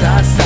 I